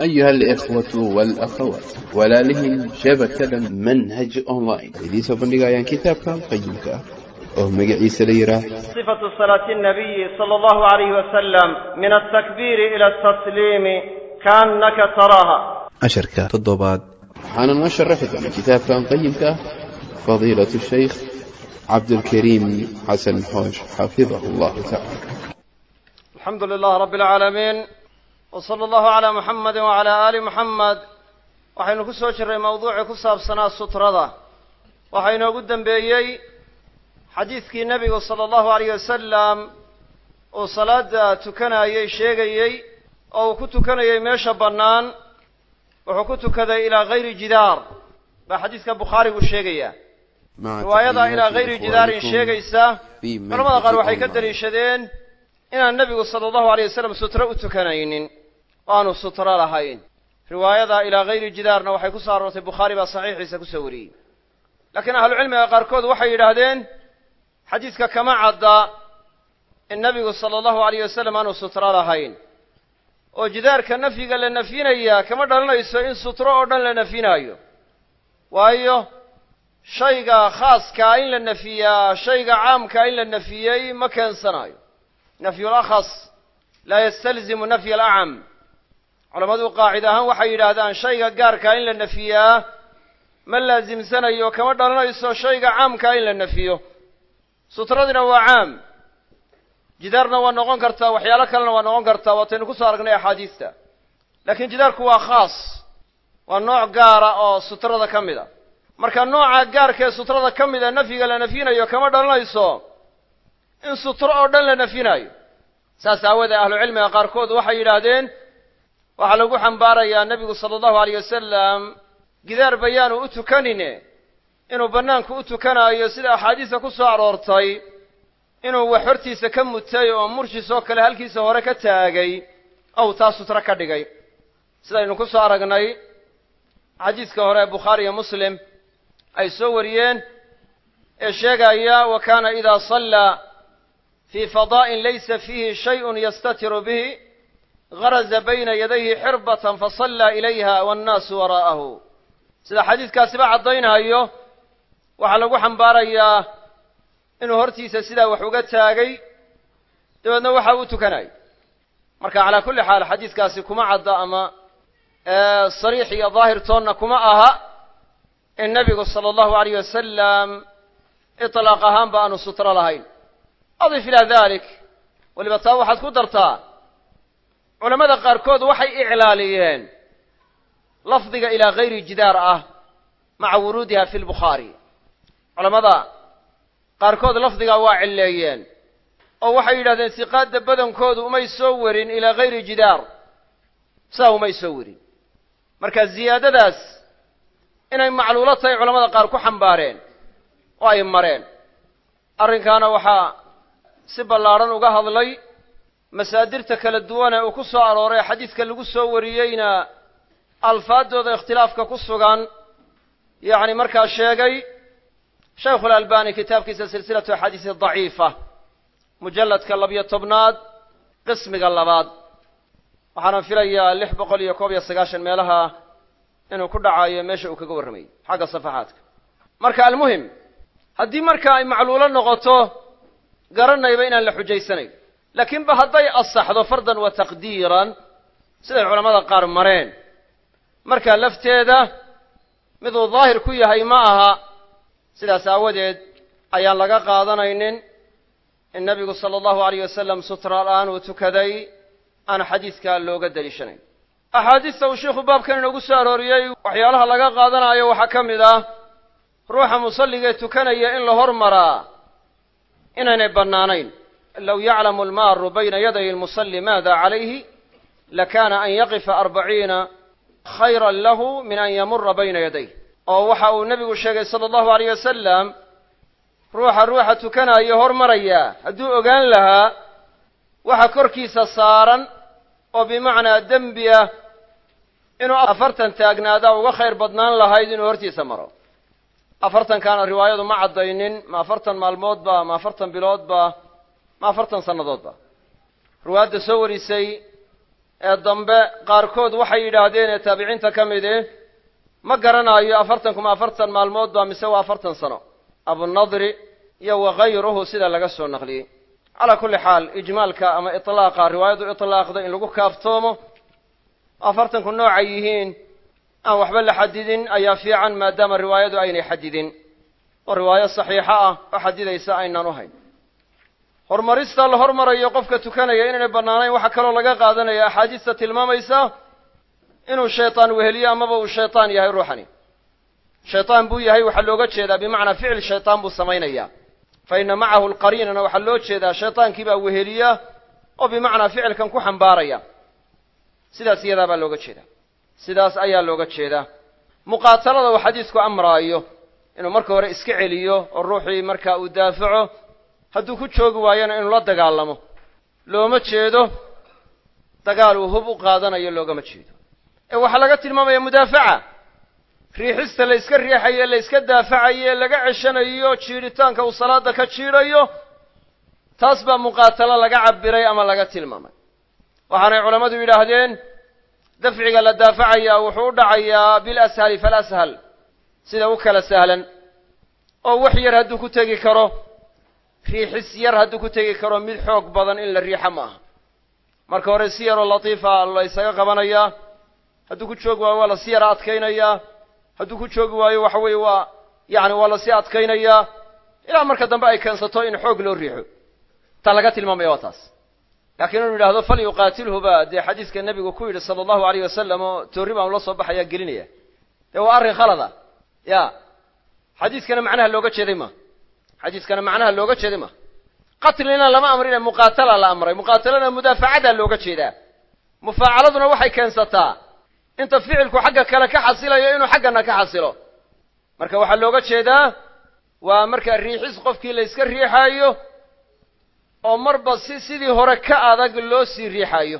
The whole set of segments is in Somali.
أيها الإخوة والأخوات walaalihii shabakada manhaj online idiin soo bandhigayaan kitaabkan qayimka ah oo magaciisa la yidhaah صفة صلاة النبي صلى الله عليه وسلم من التكبير إلى التسليم كأنك تراها casharka toddobaad waxaana noo sharaxi doona kitaabkan qayimka ah fadiilatu shaykh cabdulkariim xasan xoosh xafidahu allahu tacala الحمد لله رب العالمين wsala allahu calaa muxamedin wacalaa aali muxamed waxaynu ku soo jirray mawduucii ku saabsanaa sutrada. Waxaa inoogu dembeeyey xadiidkii nebigu sala allahu alayh wasalam uu salaada tukanayey sheegayey oo uu ku tukanayey meesha bannaan wuxuu ku tukaday ilaa hayri jidaar. Baa xadiidka bukhaarigu sheegaya riwaayada ilaa hayri jidaarin sheegaysa culamada qaar waxay ka daliishadeen inaan nebigu sala allahu alayh wasalam sutro u tukanaynin aanu sutro lahayn. Riwaayada ilaa hayri jidaarna waxay ku soo bukhaari baa saxiixiisa ku soo wariyey. Laakiin ahlucilmiga qaarkood waxay yidhaahdeen xadiidka kama cadda in nebigu sala allahu alayh wasalam aanu sutro lahayn. Oo jidaarka nafyiga la nafyinaya kama dhalanayso in sutro oo dhan la nafyinaayo waayo shayga khaaskaa in la nafiyaa shayga caamkaa in la nafiyey ma keensanayo nafyu lakhas laa yastalzimu nafya alacam culammadu qaacid ahaan waxay yidhaahdaan shayga gaarkaa in la nafiyaa ma laasimsanayo kama dhalanayso shayga caamkaa in la nafiyo. Sutradina waa caam. Jidaarna waa noqon kartaa waxyaalo kalena waa noqon kartaa waataynu ku soo aragnay axaadiista. Laakiin jidaarku waa khaas waa nooc gaara oo sutrada ka mid a. Marka nooca gaarka ee sutrada ka mid a nafyiga la nafyinayo kama dhalanayso in sutro oo dhan la nafyinayo saas aawoodee ahlucilmiga qaarkood waxay yidhaahdeen waxaa lagu xambaarayaa nebigu sala allahu alayh wasalam gidaar bayaanu u tukanine inuu bannaanku u tukanaayo sida axaadiista ku soo aroortay inuu wax hortiisa ka mutay oo murshis oo kale halkiisa hore ka taagay ow taa sutro ka dhigay. Sidaynu ku soo aragnay xadiiska hore ee bukhaari iyo muslim ay soo wariyeen ee sheegaya wa kaana idaa sallaa fii fadaa'in laysa fiihi shayun yastatiru bihi garaza bayna yadayhi xirbatan fasallaa ilayha waannaasu waraa'ahu sida xadiidkaasiba caddaynaayo waxaa lagu xambaarayaa inuu hortiisa sidaa wax uga taagay dabeedna waxa uu tukanay marka calaa kulli xaal xadiidkaasi kuma cadda ama sariix iyo daahir toonna kuma aha in nebigu sala allahu alayh wasalam itlaaq ahaanba aanu sutro lahayn adif ilaa dalik weliba taa waxaad ku dartaa culammada qaarkood waxay iclaaliyeen lafdiga ilaa hayri jidaar ah maca wuruudiha fi lbukhaari. Culammada qaarkood lafdigaa waa cilleeyeen oo waxay yidhahdeen siqaadda badankoodu umay soo warin ilaa hayri jidaar. Saa umay soo warin. Marka ziyaadadaas inay macluulo tahay culamada qaar ku xambaareen oo ay mareen. Arrinkaana waxaa si ballaadhan uga hadlay masaadirta kala duwane uu ku soo arooray xadiidka lagu soo wariyeyna alfaaddooda ikhtilaafka ku sugan yacni markaa sheegay shaykhu alalbani kitaabkiisa silsilatu axaadiisi daciifa mujalladka labiyo tobnaad qismiga labaad. Waxaana filayaa lix boqol iyo koob iyo sagaashan meelaha inuu ku dhacayo meesha uu kaga warramayay xagga safaxaadka. Marka almuhim haddii marka ay macluulo noqoto garanayba inaan la xujaysanayn laakiinba hadday asaxdo fardan wa taqdiiran siday culamada qaar mareen. Markaa lafteeda miduu daahir ku yahay ma aha sidaas aawadeed ayaan laga qaadanaynin in nebigu sala allahu alayh wasalam sutra la'aan uu tukaday aan xadiidkaa looga deliishanayn axaadiista uu sheikhu baabkan inoogu soo arooriyey waxyaalaha laga qaadanayo waxaa ka mid ah ruuxa musalligee tukanaya in la hormaraa inaynay bannaanayn low yaclamu almaaru bayna yaday almusalli maada calayhi lakana an yaqifa arbaciina khayran lahu min an yamura bayna yaday oo waxa uu nebigu sheegay sala allahu alayh wasalam ruuxa ruuxa tukanaayo hormaraya hadduu ogaan lahaa waxa korkiisa saaran oo bimacnaa dembi ah inuu afartan taagnaadaa uga khayr badnaan lahayd inuu hortiisa maro afartankaana riwaayadu ma caddaynin ma afartan maalmood ba ma afartan bilood ba ma afartan sannadood ba. Ruwaadda soo warisay ee dambe qaarkood waxay yidhaahdeen ee taabiciinta ka midi ma garanaayo afartanku ma afartan maalmood ba mise waa afartan sano. Abunadri iyo wakayruhu sida laga soo naqliyey. Calaa kulli xaal ijmaalka ama itlaaqa riwaayadu itlaaqda in lagu kaaftoomo afartanku noocay yihiin aan waxba la xadidin ayaa fiican maadaama riwaayadu aynay xadidin. Oo riwaayo saxiixa ah oo xadidaysa aynaan u hayn horumarista la hormarayo qofka tukanaya inaynay bannaanayn waxaa kaloo laga qaadanaya. Axaadiista tilmaamaysa inuu shaytaan weheliyo amaba uu shaytaan yahay ruuxani. Shaytaan buu yahay waxaa looga jeedaa bimacnaa ficil shaytaan buu samaynayaa fa ina macahu alqariinana waxaa loo jeedaa shaytaankii baa weheliya oo bimacnaa ficilkan ku xambaaraya. Sidaas iyadaa baa looga jeedaa. Sidaas ayaa looga jeedaa. Muqaatalada uu xadiisku amraayo inuu marka hore iska celiyo oo ruuxii marka uu daafaco hadduu ku joogi waayona inuu la dagaalamo looma jeedo dagaal uu hub u qaadanayo loogama jeedo. Ee waxaa laga tilmaamaya mudaafaca. Riixista la yska riixayo la yska daafacayo ee laga ceshanayo jiidhitaanka uu salaada ka jiidhayo taas baa muqaatalo laga cabiray ama laga tilmaamay. Waxaanay culammadu yidhaahdeen dafciga la daafacaya wuxuu u dhacayaa bilashali falashal sida u kala sahlan oo wax yar hadduu ku tegi karo riixis yar hadduu ku tegi karo mid xoog badan in la riixa ma aha marka hore si yaroo latiifa la ysaga qabanayaa hadduu ku joogi waayo waa la sii yara adkaynayaa hadduu ku joogi waayo waxa weeye waa yacni waa la sii adkaynayaa ilaa marka dambe ay keensato in xoog loo riixo. Ta laga tilmaamaya waa taas. Laakiin inuu yidhahdo fal yuqaatilhu ba dee xadiiska nebigu ku yidhi sala allahu alayh wasalam oo toorri baan ula soo baxayaa gelinaya. Dee waa arrin khalada. Ya xadiiskana macnaha looga jeeday ma xadiiskana macnaha looga jeeday ma. Qatlina lama amrine muqaatala la amray. Muqaatalana mudaafacadaa looga jeedaa. Mufaacaladuna waxay keensataa inta ficilku xagga kale ka xasilayo inuu xaggana ka xasilo. Marka waxaa looga jeedaa waa marka riixis qofkii la yska riixaayo oo marba si sidii hore ka adag loo sii riixaayo.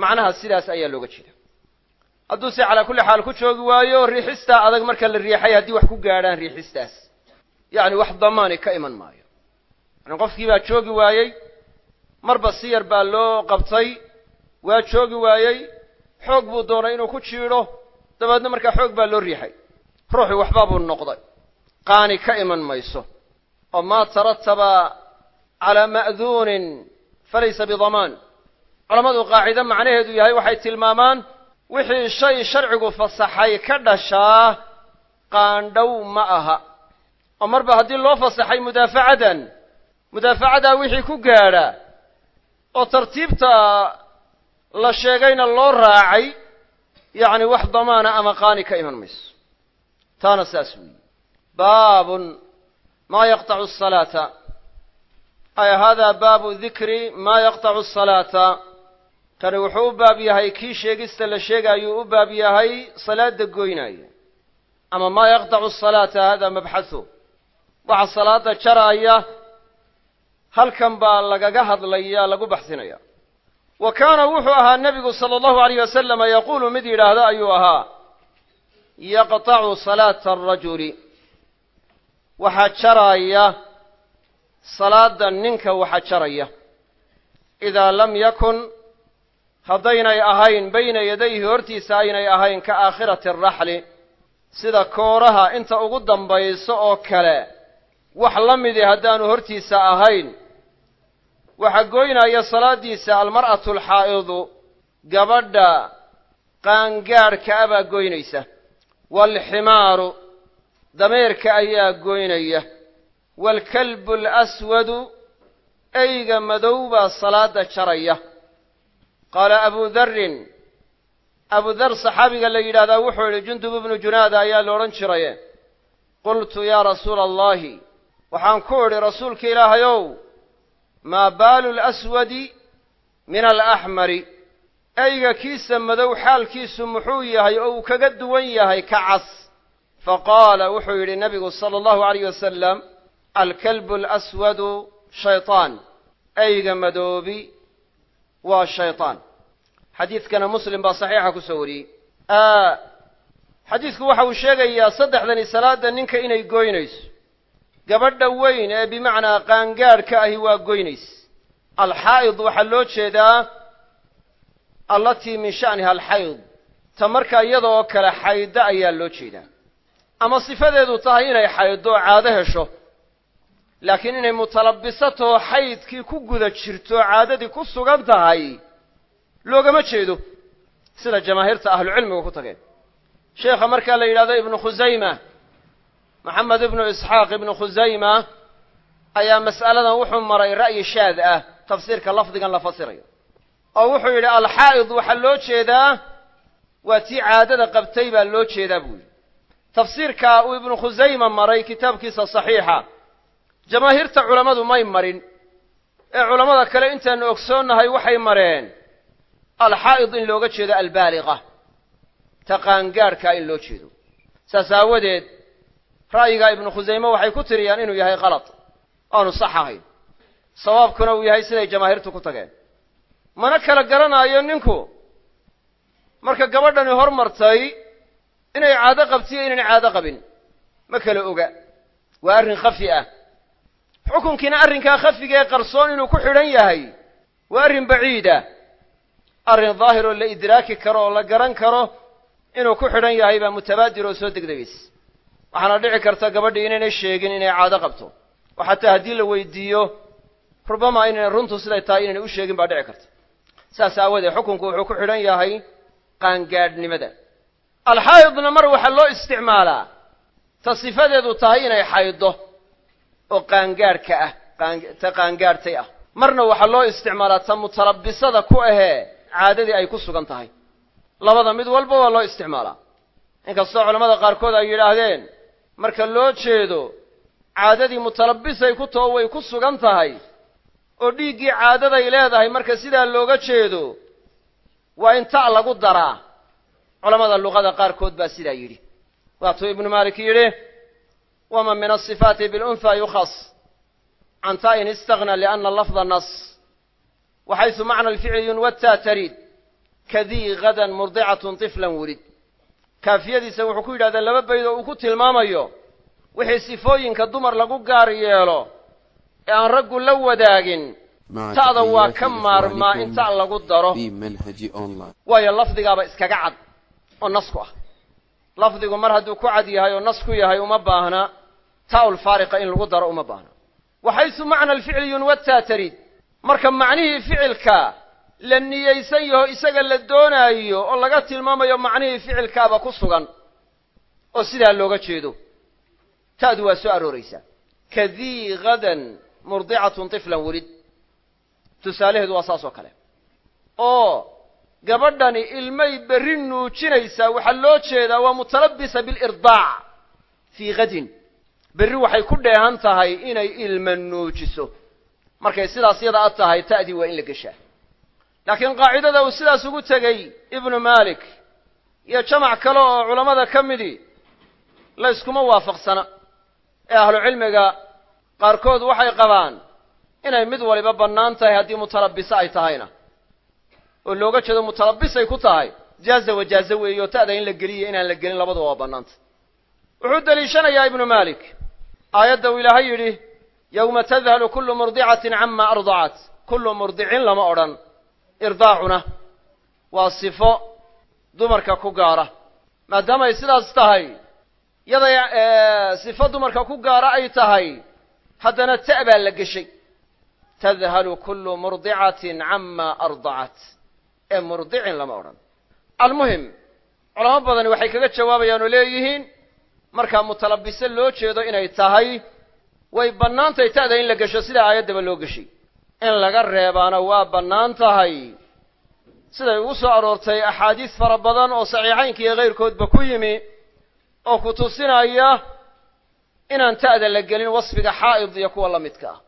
Macnaha sidaas ayaa looga jeeda. Hadduu se calaa kulli xaal ku joogi waayo riixistaa adag marka la riixay haddii wax ku gaadhaan riixistaas yacni wax damaani ka iman maayo. Yani qofkii baa joogi waayey marba si yar baa loo qabtay waa joogi waayey xoog buu doonay inuu ku jiidho dabeedna markaa xoog baa loo riixay. Ruuxii waxbaa buu noqday. Qaani ka iman mayso. Oo maa tarataba calaa ma'duunin falaysa bidamaan. Culammadu qaacido macnaheedu yahay waxay tilmaamaan wixii shay sharcigu fasaxay ka dhashaa qaandhow ma aha oo marba haddii loo fasaxay mudaafacadan mudaafacadaa wixii ku gaadha oo tartiibta la sheegayna loo raacay yacni wax damaana ama qaani ka iman mayso. Taana saas weeye. Baabun maa yaqtacu asalaata ay hada baabu dikri maa yaqtacu asalaata kani wuxuu u baab yahay kii sheegista la sheegaayuu u baab yahay salaada goynaya. Ama maa yaqtacu asalaata hada mabxathu waxa salaada jaraaya halkan baa lagaga hadlaya lagu baxsinaya wa kaana wuxuu ahaa nebigu sala allahu alayh wasalama yaquulu mid yidhaahda ayuu ahaa yaqtacu salaata arajuli waxaa jaraaya salaada ninka waxa jaraya. Idaa lam yakun haddaynay ahayn bayna yadayhi hortiisa aynay ahayn ka aakhirati araxli sida kooraha inta ugu dambayso oo kale wax la midi haddaanu hortiisa ahayn. Waxaa goynaya salaaddiisa almar'atu alxaa'idu gabadha qaangaadhka a baa goynaysa. Waalximaaru dameerka ayaa goynaya. Waalkalbu alaswadu eyga madow baa salaada jaraya. Qaala abu darrin abu dar saxaabiga la yidhahdaa wuxuu yidhi jundub ibnu junaada ayaa la odhan jiraye. Qultu yaa rasuula allahi waxaan ku idhi rasuulka ilaahayow maa baalu laswadi min alaxmari eyga kiisa madow xaalkiisu muxuu yahay oo uu kaga duwan yahay ka cas faqaala wuxuu yidhi nabigu sala allahu alayh wasalam alkalbu alaswadu shaytaan. Eyga madoobi waa shaytaan. Xadiidkana muslim baa saxiixa ku soo wariyey. Xadiidku waxa uu sheegayaa saddexdani salaada ninka inay goynayso gabadha weyn ee bimacnaa qaangaadhka ahi waa goynaysa. Alxaa'id waxaa loo jeedaa allatii min sha'niha alxayd ta markaa iyadoo kale xaydda ayaa loo jeedaa. Ama sifadeedu tahay inay xayddo oo caado hesho laakiin inay mutalabisatoo xaydkii ku guda jirto caadadii ku sugan tahay loogama jeedo sida jamaahiirta ahlucilmigu ku tageen. Sheekha markaa la yidhahdo ibnu khusayma maxamed ibnu isxaaq ibnu khusayma ayaa mas'aladan wuxuu maray ra'yi shaad ah tafsiirka lafdigan la fasirayo. Oo wuxuu yidhi alxaa'id waxaa loo jeedaa waa tii caadada qabtay baa loo jeedaa buu yidhi. Tafsiirka uu ibnu khusayma maray kitaabkiisa saxiixa jamaahiirta culammadu may marin ee culammada kale intaanu ogsoonnahay waxay mareen alxaa'id in looga jeedo albaaliqa ta qaangaadhkaa in loo jeedo. Saas aawadeed ra'yigaa ibnu khusayme waxay ku tiriyaan inuu yahay kalad aanu sax ahayn. Sawaabkuna uu yahay siday jamaahiirtu ku tageen. Mana kala garanaayo ninku. Marka gabadhani hormartay inay caado qabtiyo inayna caado qabin. Ma kala oga. Waa arrin khafi ah. Xukunkiina arrinkaa khafiga ee qarsoon inuu ku xidhan yahay waa arrin baciida arrin daahir oo la idraaki karo oo la garan karo inuu ku xidhan yahay baa mutabaadir oo soo degdegaysa waxaana dhici karta gabadhii inaynay sheegin inay caado qabto. Oo xataa haddii la weydiiyo rubama inayna runtu siday tahay inaynay u sheegin baa dhici karta. Saas aawoodee xukunku wuxuu ku xidhan yahay qaangaadhnimada. Alxaa'idna mar waxaa loo isticmaalaa ta sifadeedu tahay inay xayddo oo qaangaadhka ah ta qaangaadhtay ah. Marna waxaa loo isticmaalaa ta mutalabisada ku ahee caadadii ay ku sugan tahay. Labada mid walba waa loo isticmaalaa. Inkastoo culamada qaarkood ay yidhaahdeen marka loo jeedo caadadii mutalabisay ku taho way ku sugan tahay oo dhiiggii caadaday leedahay marka sidaa looga jeedo waa in ta' lagu daraa. Culamada luqada qaarkood baa sidaa yidhi. Waatuu ibnu maalik yidhi wama min asifaati bilunha yukhas can ta'in istagna liana lafda nas waxaysu macna alficli yunwataa tarid kadii gadan murdicatun tiflan wulid kaafiyadiisa wuxuu ku yidhahdaa laba bayd oo uu ku tilmaamayo wixii sifooyinka dumar lagu gaar yeelo ee aan raggu la wadaagin ta'da waa ka maarmaa in ta' lagu daro. waayo lafdigaaba iskaga cad oo nas ku ah. Lafdigu mar hadduu ku cad yahay oo nas ku yahay uma baahna ta'ul faariqa in lagu daro uma baahna. Waxaysu macna alficli yunwataa tarid marka macnihii ficilka la niyeysan yaho isaga la doonaayo oo laga tilmaamayo macnihii ficilkaaba ku sugan oo sidaa looga jeedo. Ta'du waa soo arooraysaa. Kadii gadan murdicatun tiflan welid tusaalaheedu waa saas oo kale. Oo gabadhani ilmay berri nuujinaysaa waxaa loo jeedaa waa mutalabisa bilirdaac fii gadin. Berri waxay ku dheehan tahay inay ilma nuujiso. Markay sidaas yada a tahay ta'dii waa in la geshaa laakiin qaacidada uu sidaas ugu tegey ibnu maalik iyo jamac kale oo culammada ka midii la yskuma waafaqsana. Ee ahlucilmiga qaarkood waxay qabaan inay mid waliba bannaan tahay haddii mutalabise ay tahayna. Oo looga jeedo mutalabisay ku tahay jaaza wajaaze weeye oo ta'da in la geliyo inaan la gelin labaduba waa bannaanta wuxuu deliishanayaa ibnu maalik aayadda uu ilaahay yidhi yowma tadhalu kullu murdicatin cama ardacat kullu murdicin lama odhan irdaacuna waa sifo dumarka ku gaara. Maadaama ay sidaas tahay yaday sifo dumarka ku gaara ay tahay haddana ta' baa la geshay. Tadhalu kullu murdicatin cama ardacat. Ee murdicin lama odhan. Almuhim culamo badani waxay kaga jawaabayaan oo leeyihiin markaa mutalabise loo jeedo inay tahay way bannaan tahay ta'da in la gesho sidaa aayaddaba loo geshay in laga reebaana waa bannaan tahay. Siday ugu soo aroortay axaadiis fara badan oo saxiixaynka iyo kayrkoodba ku yimi oo ku tusinaya inaan ta'da la gelin wasfiga xaa'id iyo kuwa la midka. Ah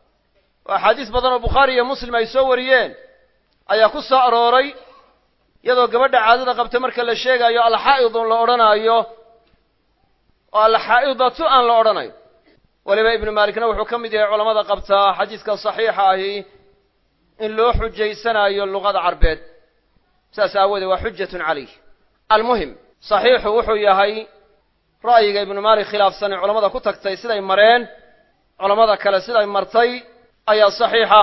oo axaadiis badan oo bukhaari iyo muslim ay soo wariyeen ayaa ku soo arooray iyadoo gabadha caadada qabta marka la sheegaayo alxaa'idun la odhanaayo oo alxaa'idatu aan la odhanayo weliba ibnu maalikna wuxuu ka mid yahay culamada qabtaa xadiiska saxiixa ahi in loo xujaysanaayo luqada carbeed. Saas aawoodee waa xujatun calayh almuhim saxiixu wuxuu yahay ra'yiga ibnu maalik khilaafsanay culamada ku tagtay siday mareen culammada kale siday martay ayaa saxiixa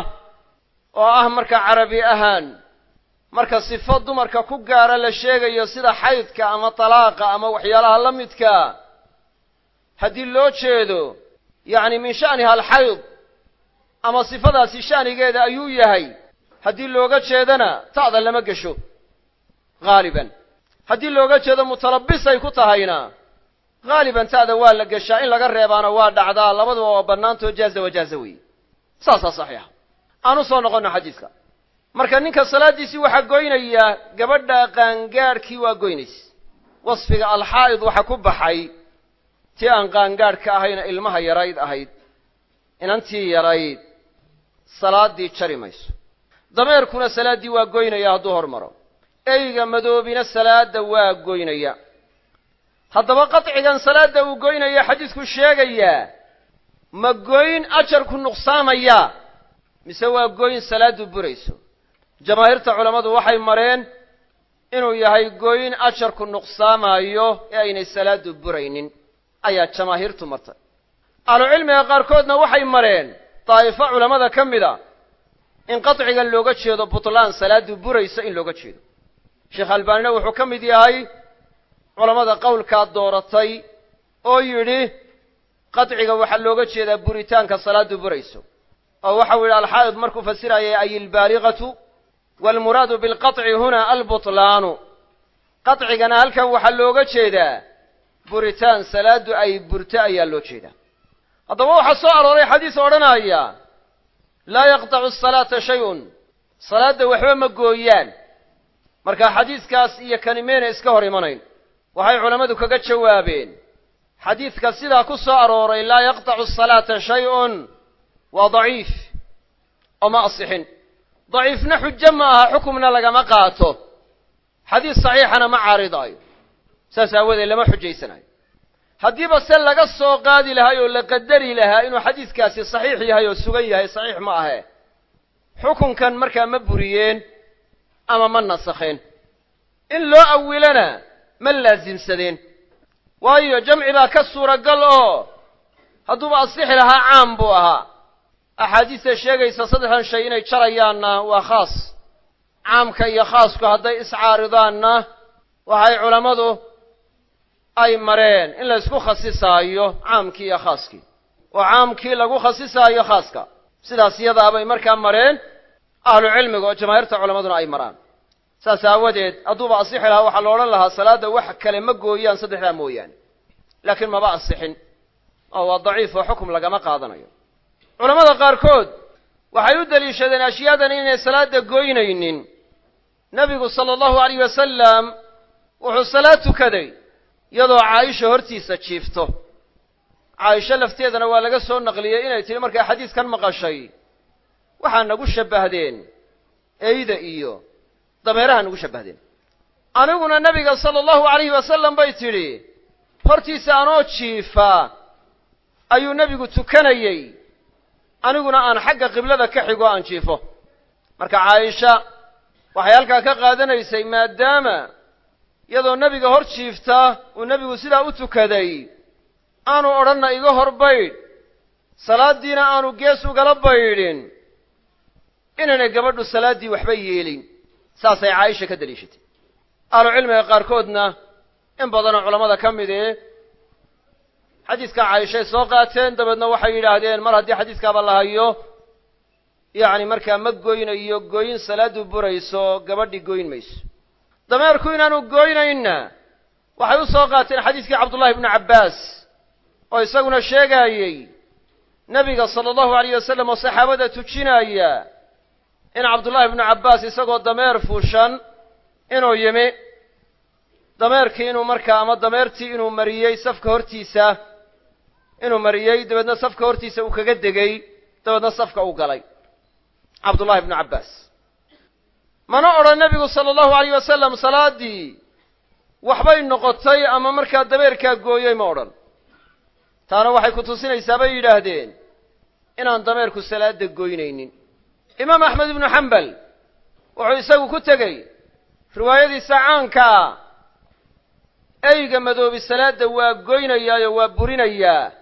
oo ah marka carabi ahaan marka sifo dumarka ku gaara la sheegayo sida xaydka ama talaaqa ama waxyaalaha la midkaa haddii loo jeedo yacni min sha'niha alxayd ama sifadaasi sha'nigeeda ayuu yahay. Haddii looga jeedana ta'da lama gesho. Haaliban haddii looga jeedo mutalabisay ku tahayna. Haaliban ta'da waa la geshaa. In laga reebaana waa dhacdaa. Labaduba waa bannaantoo jaaza wajaaza weeye saasaa saxiixa. Aan u soo noqonno xadiiska. Marka ninka salaaddiisii waxaa goynaya gabadha qaangaadhkii waa goynaysa. Wasfiga alxaa'id waxa ku baxay tii aan qaangaadhka ahayna ilmaha yarayd ahayd inantii yarayd salaaddii jari mayso. Dameerkuna salaaddii waa goynaya hadduu hormaro. Eyga madoobina salaadda waa goynaya. Haddaba qadcigan salaadda uu goynaya xadiisku sheegayaa ma goyn ajarku nuqsaamaya mise waa goyn salaaddu burayso? Jamaahiirta culammadu waxay mareen inuu yahay goyn ajarku nuqsaamaayo ee aynay salaaddu buraynin. Ayaa jamaahiirtu martay. Ahlucilmiga qaarkoodna waxay mareen daa'ifo culammada ka mid a in qadcigan looga jeedo butlaan salaaddu burayso in looga jeedo. Sheekh albaanina wuxuu ka mid yahay culammada qowlkaa dooratay oo yidhi qadciga waxaa looga jeedaa buritaanka salaaddu burayso. Oo waxau yidhi alxaa'id markuu fasirayay ay ilbaaliqatu waalmuraadu bilqaطci huna albutlaanu qadcigana halkan waxaa looga jeedaa buritaan salaaddu ay burto ayaa loo jeedaa haddaba waxaa soo arooray xadiis odhanaya laa yaqطacu asalaata shay-un. Salaadda waxba ma gooyaan. Marka xadiiskaas iyo kani mayna iska hor imanayn. Waxay culammadu kaga jawaabeen xadiidka sidaa ku soo arooray laa yaqطacu asalaata shay-un waa daciif oo ma asixin. Daciifna xujo ma aha xukumna lagama qaato. Xadiis saxiixana ma caaridaayo. Saas aawadeed lama xujaysanayo haddiiba se laga soo qaadi lahay oo la qadari lahaa inuu xadiiskaasi saxiix yahay oo sugan yahay saxiix ma ahe. Xukunkan markaa ma buriyeen ama ma nasakheen in loo awilana ma laasimsadeen waayo jamci baa ka suuragal oo hadduuba asixi lahaa caam buu ahaa. Axaadiista sheegaysa saddexdan shay inay jarayaanna waa khaas. Caamka iyo khaasku hadday iscaaridaanna waxay culammadu ay mareen in la ysku khasisaayo caamkii iyo khaaskii. Oo caamkii lagu khasisaayo khaaska. Sidaas iyadaabay markaa mareen ahlu cilmiga oo jamaahiirta culammaduna ay maraan. Saas aawadeed hadduuba asixi lahaa waxaa la odhan lahaa salaadda wax kale ma gooyaan saddexdaa mooyaane. Laakiin maba asixin oo waa daciif oo xukum lagama qaadanayo. Culammada qaarkood waxay u deliishadeen ashyaadan inay salaadda goynaynin. Nebigu sala allahu alayh wasalam wuxuu salaad tukaday iyadoo caaisha hortiisa jiifto. Caaisho lafteedana waa laga soo naqliyey inay tihi markay xadiiskan maqashay waxaa nagu shabbahdeen eyda iyo dameeraha nagu shabbahdeen. Aniguna nebiga sala allahu alayhi wasalam bay tidhi hortiisa anoo jiifa ayuu nebigu tukanayey. Aniguna aan xagga qiblada ka xigo aan jiifo. Marka caaisha waxay halkaa ka qaadanaysay maadaama iyadoo nebiga hor jiifta uu nebigu sidaa u tukaday aanu odhanna iga hor baydh salaaddiina aanu gees ugala baydhin inaynay gabadhu salaaddii waxba yeelin. Saasay caaisha ka deliishatay ahlucilmiga qaarkoodna in badanoo culammada ka midee xadiiska caaishay soo qaateen dabeedna waxay yidhaahdeen mar haddii xadiiskaaba la hayo yacni markaa ma goynayo gooyin salaaddu burayso gabadhii goyn mayso dameerku inaanu gooynaynna waxay u soo qaateen xadiiskii cabdullahi ibnu cabbaas oo isaguna sheegaayey nebiga sala allahu alayh wasalam oo saxaabada tujinaya in cabdullahi ibnu cabbaas isagoo dameer fuushan inuu yimi. Dameerkii inuu markaa ama dameertii inuu mariyey safka hortiisa inuu mariyey dabeedna safka hortiisa uu kaga degay dabeedna safka uu galay. Cabdullahi ibnu cabbaas mana odhan nebigu sala allahu alayh wasalam salaaddii waxbay noqotay ama markaa dameerkaa gooyey ma odhan. Taana waxay ku tusinaysaa bay yidhaahdeen inaan dameerku salaadda goynaynin. Imaam axmed ibnu xambal wuxuu isagu ku tegey riwaayadiisa caanka ah eyga madoobi salaadda waa goynayaayo waa burinayaa.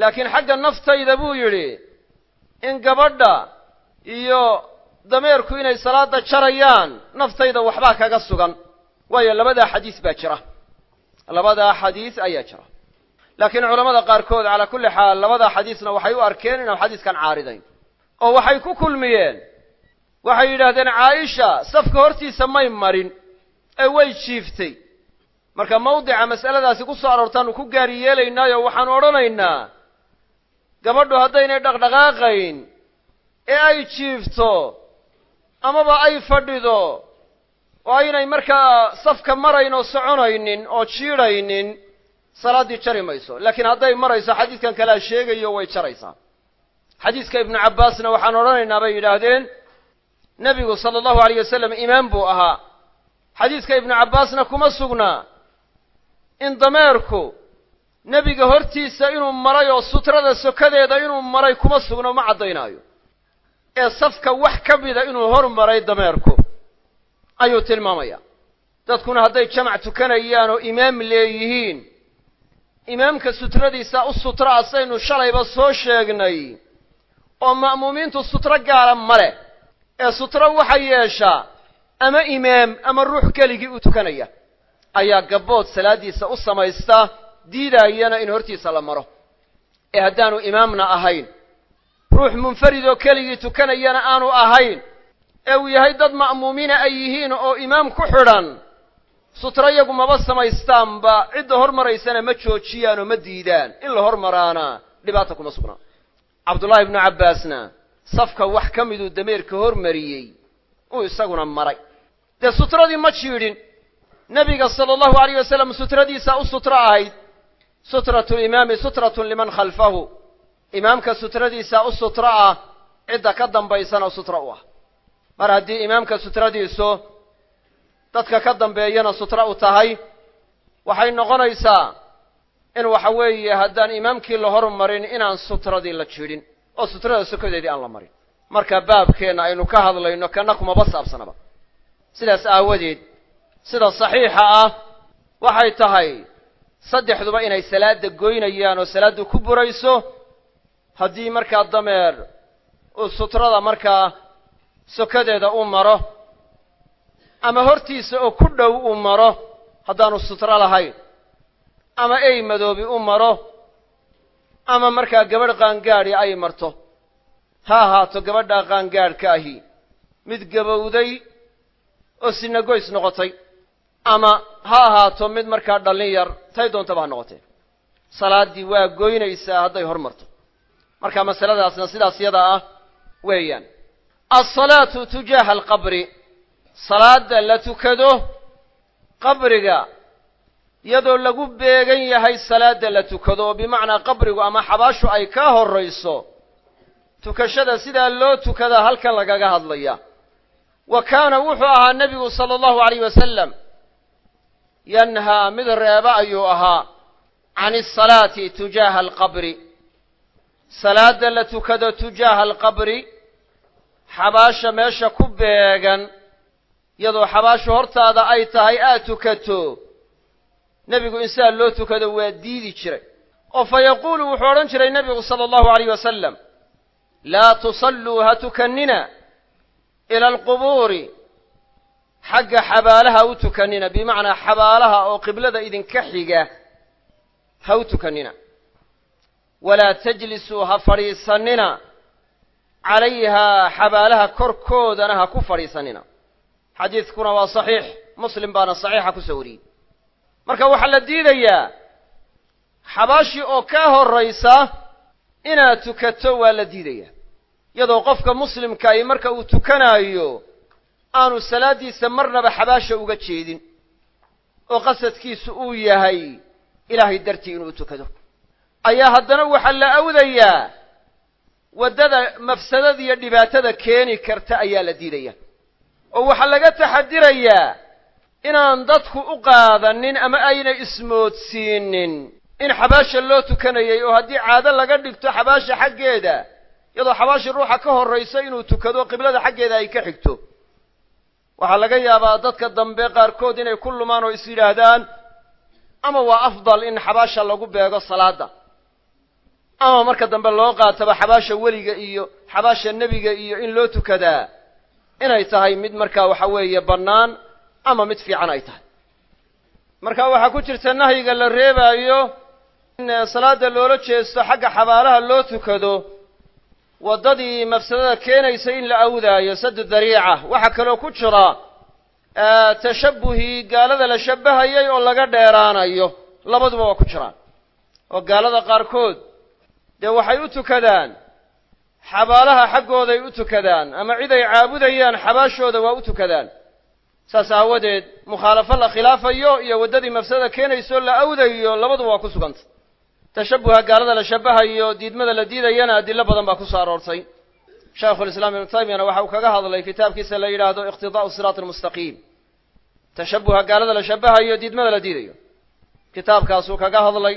Laakiin xagga naftayda buu yidhi in gabadha iyo dameerku inay salaada jarayaan naftayda waxbaa kaga sugan. Waayo labadaa xadiis baa jira. Labadaa xadiis ayaa jira. Laakiin culamada qaarkood calaa kulli xaal labadaa xadiisna waxay u arkeen inaan xadiiskan caaridayn. Oo waxay ku kulmiyeen. Waxay yidhaahdeen caaisha safka hortiisa may marin. Ee way jiiftay. Marka mawdica mas'aladaasi ku soo aroortaanu ku gaari yeelaynaayo waxaanu odhanaynaa gabadhu haddaynay dhaqdhaqaaqayn ee ay jiifto amaba ay fadhido oo aynay markaa safka marayn oo soconaynin oo jiidhaynin salaaddii jari mayso. Laakiin hadday marayso xadiidkan kalea sheegayo way jaraysaa. Xadiiska ibnu cabbaasna waxaan odhanaynaa bay yidhaahdeen nebigu sala allahu alayh wasalam imaam buu ahaa. Xadiiska ibnu cabbaasna kuma sugnaa in dameerku nebiga hortiisa inuu maray oo sutrada sokadeeda inuu maray kuma sugno ma caddaynaayo ee safka wax ka mida inuu hor maray dameerku. Ayuu tilmaamaya dadkuna hadday jamac tukanayaan oo imaam leeyihiin imaamka sutradiisa u sutra asaynu shalayba soo sheegnay oo ma'muumiintu sutro gaara ma leh ee sutro waxay yeeshaa ama imaam ama ruux keligii u tukanaya ayaa gabbood salaaddiisa u samaysta diidaayana in hortiisa la maro. Ee haddaanu imaamna ahayn ruux munfarid oo keligii tukanayana aanu ahayn. Ee uu yahay dad ma'muumiina ay yihiin oo imaam ku xidhan sutro yagu maba samaystaanba cidda hormaraysana ma joojiyaan oo ma diidaan. In la hormaraana dhibaata kuma sugnaa cabdullaahi ibnu cabbaasna safka wax ka miduu dameerka hormariyey uu isaguna maray. Dee sutradii ma jiidhin. Nebiga sala allahu alayh wasalam sutradiisa u sutro ahayd. Sutratu limaami sutratun liman khalfahu imaamka sutradiisa u sutro ah cidda ka dambaysana sutro u ah. Mar haddii imaamka sutradiisu dadka ka dambeeyana sutro u tahay waxay noqonaysaa in waxa weeye haddaan imaamkii la hormarin inaan sutradii la jidhin oo sutrada sokadeedii aan la marin. Marka baabkeenna aynu ka hadlayno kana kumaba saabsanaba. Sidaas aawadeed sida saxiixa ah waxay tahay saddexduba inay salaadda goynayaan oo salaaddu ku burayso haddii markaa dameer uu sutrada markaa sokadeeda u maro ama hortiisa oo ku dhow uu maro haddaanu sutro lahayn ama ey madoobi u maro ama markaa gabadh qaangaadhi ay marto ha ahaato gabadhaa qaangaadhka ahi. Mid gabowday oo sinagoys noqotay ama ha ahaato mid markaa dhallin yar tay doontaba ha noqotee. Salaaddii waa goynaysaa hadday hor marto marka masaladaasna sidaas yada ah weeyaan. Alsalaatu tujaaha alqabri. Salaadda la tukado qabriga iyadoo lagu beegan yahay salaadda la tukado oo bimacnaa qabrigu ama xabaashu ay ka horrayso tukashada sidaa loo tukadaa halkan lagaga hadlaya wa kaana wuxuu ahaa nebigu sala allahu alayh wasalam yanhaa mid reeba ayuu ahaa can asalaati tujaaha alqabri salaadda la tukado tujaaha alqabri xabaasha meesha ku beegan iyadoo xabaashu hortaada ay tahay aad tukato nebigu in sidaa loo tukado waa diidi jiray. oo fa yaquulu wuxuu odhan jiray nebigu sala allahu alayh wasalam laa tusalluu ha tukannina ila alqubuuri xagga xabaalaha u tukannina bimacnaa xabaalaha oo qiblada idinka xiga ha u tukannina walaa tajlisuu ha fadhiisannina. Calayhaa xabaalaha korkoodana ha ku fadhiisannina. Xadiidkuna waa saxiix. Muslim baana saxiixa ku soo wariyey. Marka waxaa la diidayaa xabaashii oo ka horraysa inaad tukato waa la diidayaa. Iyadoo qofka muslimkaahi marka uu tukanaayo aanu salaaddiisa marnaba xabaasha uga jeedin. Oo qasadkiisu uu yahay ilaahay dartii inuu tukado ayaa haddana waxaa la awdayaa waddada mafsadada iyo dhibaatada keeni karta ayaa la diidaya. oo waxaa laga taxadirayaa inaan dadku u qaadanin ama ayna ismoodsiinin. In xabaasha loo tukanayay oo haddii caado laga dhigto xabaasha xaggeeda iyadoo xabaashii ruuxa ka horrayso inuu tukado qiblada xaggeeda ay ka xigto. Waxaa laga yaabaa dadka dambe qaarkood inay ku lumaan oo is yidhaahdaan ama waa afdal in xabaasha lagu beego salaadda ama marka dambe loo qaataba xabaasha weliga iyo xabaasha nebiga iyo in loo tukadaa inay tahay mid markaa waxa weeye bannaan ama mid fiican ay tahay. Marka waxaa ku jirta nahyiga la reebaayo in salaada loola jeesto xagga xabaalaha loo tukado waddadii mafsadada keenaysa in la awdaayo sadu dariica. Waxaa kaloo ku jira tashabbuhii gaalada la shabbahayay oo laga dheeraanayo. Labaduba waa ku jiraan. Oo gaalada qaarkood dee waxay u tukadaan. Xabaalaha xaggooday u tukadaan ama cid ay caabudayaan xabaashooda waa u tukadaan. Saas aawadeed mukhaalafo la khilaafayo iyo waddadii mafsadada keenayso la awdayo labaduba waa ku suganta. Tashabbuha gaalada la shabahayo diidmada la diidayana adilo badan baa ku soo aroortay. Shaykhulislaam ibnu taymiyana waxa uu kaga hadlay kitaabkiisa la yidhaahdo iqtidaa'u siraat almustaqiim tashabbuha gaalada la shabahayo diidmada la diidayo. Kitaabkaasuu kaga hadlay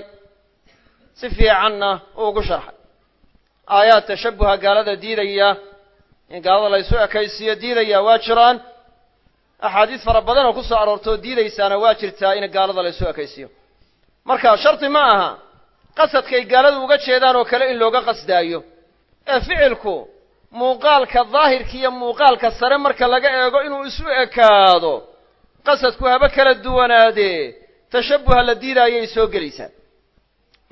si fiicanna uu ugu sharxay. Aayaad tashabbuha gaalada diidaya in gaalada laysu ekaysiiyo diidaya waa jiraan. Axaadiis fara badan oo ku soo aroortoo diidaysaana waa jirtaa in gaalada laysu ekaysiiyo. Marka shardi ma aha qasadkay gaaladu uga jeedaan oo kale in looga qasdaayo. Ee ficilku muuqaalka daahirka iyo muuqaalka sare marka laga eego inuu isu ekaado qasadku haba kala duwanaadee tashabbuha la diidaayay soo gelaysaa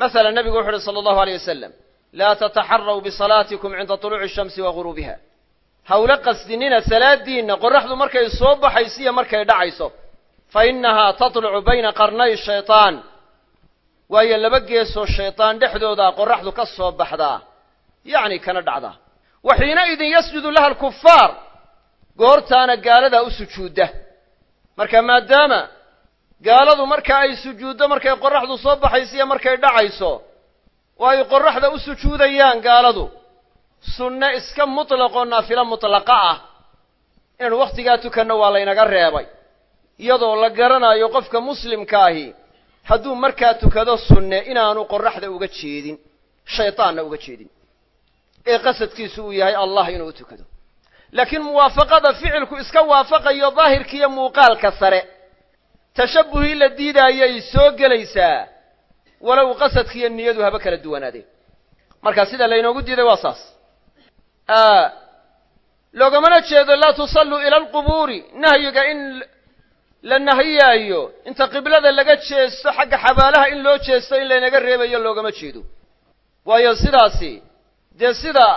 masalan nebigu wuxu uhi sala allahu aleyh wasalam laa tataxaraw bisalaatikum cinda tuluuci ashamsi wa guruubiha hawla qasdinina salaadiinna qoraxdu markay soo baxayso iyo markay dhacayso fa innahaa tatlucu bayna qarnay shaytaan waayo laba geesoo shaydaan dhexdoodaa qoraxdu ka soo baxdaa yacni kana dhacdaa. Wa xiinaidin yasjudu laha alkufaar goortaana gaaladaa u sujuudda. Marka maadaama gaaladu marka ay sujuuddo markay qoraxdu soo baxayso iyo markay dhacayso oo ay qoraxda u sujuudayaan gaaladu. Sunne iska mutlaqoo naafilo mutlaqa ah. Inaynu wakhtigaa tukanno waa laynaga reebay. Iyadoo la garanayo qofka muslimka ahi hadduu markaa tukado sunne inaanu qoraxda uga jeedin shaytaanna uga jeedin. Ee qasadkiisu uu yahay allah inuu u tukado. Laakiin muwaafaqada ficilku iska waafaqayo daahirka iyo muuqaalka sare tashabbuhii la diidaayay soo gelaysaa. Walow qasadka iyo niyadu haba kala duwanaadeen marka sida laynoogu diiday waa saas. Loogamana jeedo laa tusalluu ila alqubuuri nahyiga in la nahiyaayo inta qiblada laga jeesto xagga xabaalaha in loo jeesto in laynaga reebayo loogama jeedo. Waayo sidaasi dee sida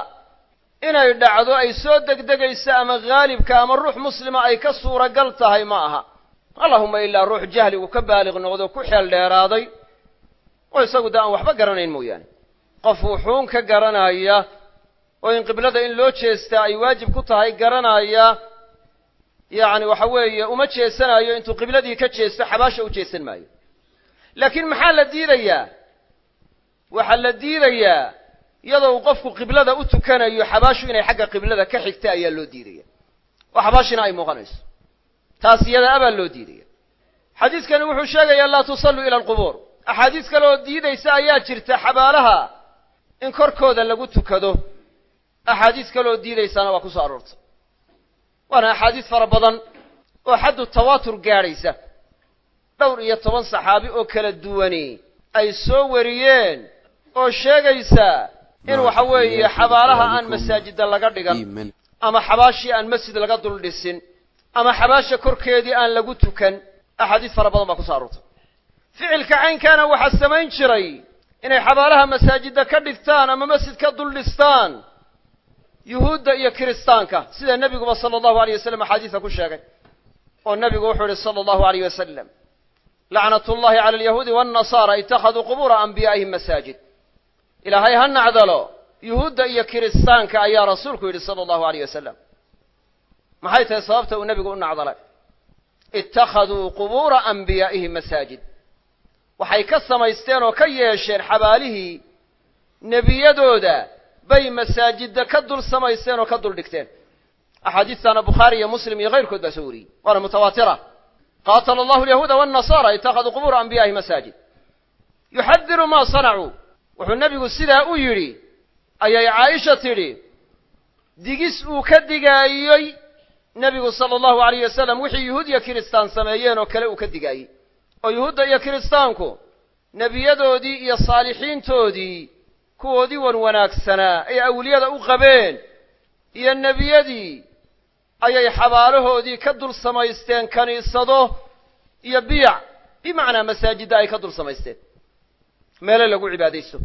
inay dhacdo ay soo degdegayso ama haalibka ama ruux muslima ay ka suuragal tahay ma aha allahuma ilaa ruux jahligu ka baaliq noqdo ku xeel dheeraaday. Oo isagu dee aan waxba garanayn mooyaane. Qof wuxuun ka garanaya oo in qiblada in loo jeestaa ay waajib ku tahay garanaya. Yacni waxa weeye uma jeesanayo intuu qibladii ka jeesto xabaasha u jeesan maayo. Laakiin maxaa la diidayaa waxaa la diidayaa iyadoo uu qofku qiblada u tukanayo xabaashu inay xagga qiblada ka xigta ayaa loo diidaya. Oo xabaashina ay muuqanayso taas iyada abaa loo diidaya. Xadiiskani wuxuu sheegayaa laa tusalluu ila alqubuur. Axaadiis kale oo diidaysa ayaa jirta xabaalaha in korkooda lagu tukado. Axaadiis kale oo diidaysaana waa ku soo aroortay. Waana axaadiis fara badan oo xaddu tawaatur gaadhaysa. Dhowr iyo toban saxaabi oo kala duwani ay soo wariyeen oo sheegaysa in waxa weeye xabaalaha aan masaajida laga dhigan ama xabaashii aan masjid laga dul dhisin ama xabaasha korkeedii aan lagu tukan axaadiis fara badan baa ku so aroortay. Ficilka caynkaana waxaa samayn jiray inay xabaalaha masaajidda ka dhigtaan ama masjid ka dul dhistaan yuhuudda iyo kiristaanka. Sida nebiguba sala allahu aleyh wasalam axaadiisa ku sheegay oo nebigu wuxuu yihi sala allahu aleyh wasalam lacnat ullahi cala alyahuudi waannasaara ittakhaduu qubuura anbiyaa'ihim masaajid. Ilaahay ha nacdalo yuhuudda iyo kiristaanka ayaa rasuulku yidhi sala allahu aleyh wasalam maxay tahay sababta uu nebigu u nacdalay? Ittakhaduu qubuura anbiyaa'ihim masaajid. Waxay ka samaysteen oo ka yeesheen xabaalihii nebiyadooda bay masaajidda ka dul samaysteen oo ka dul dhigteen. Axaadiistaana bukhaari iyo muslim iyo kayrkood baa soo wariyey. Waana mutawaatira. Qaatala allahu alyahuuda waannasara ittakhaduu qubuura anbiya'ihi masaajid. Yuxadiru maa sanacuu. Wuxuu nebigu sidaa u yidhi ayay caaisha tidhi digis uu ka digaayey nebigu sala allahu alayh wasalam wixii yuhuud iyo kiristaan sameeyeen oo kale uu ka digaayey oo yuhuudda iyo kiristaanku nebiyadoodii iyo saalixiintoodii kuwoodii wan wanaagsanaa ay awliyada u qabeen iyo nebiyadii ayay xabaalahoodii ka dul samaysteen kaniisado iyo biyac bimacnaa masaajidda ay ka dul samaysteen. Meelo lagu cibaadaysto.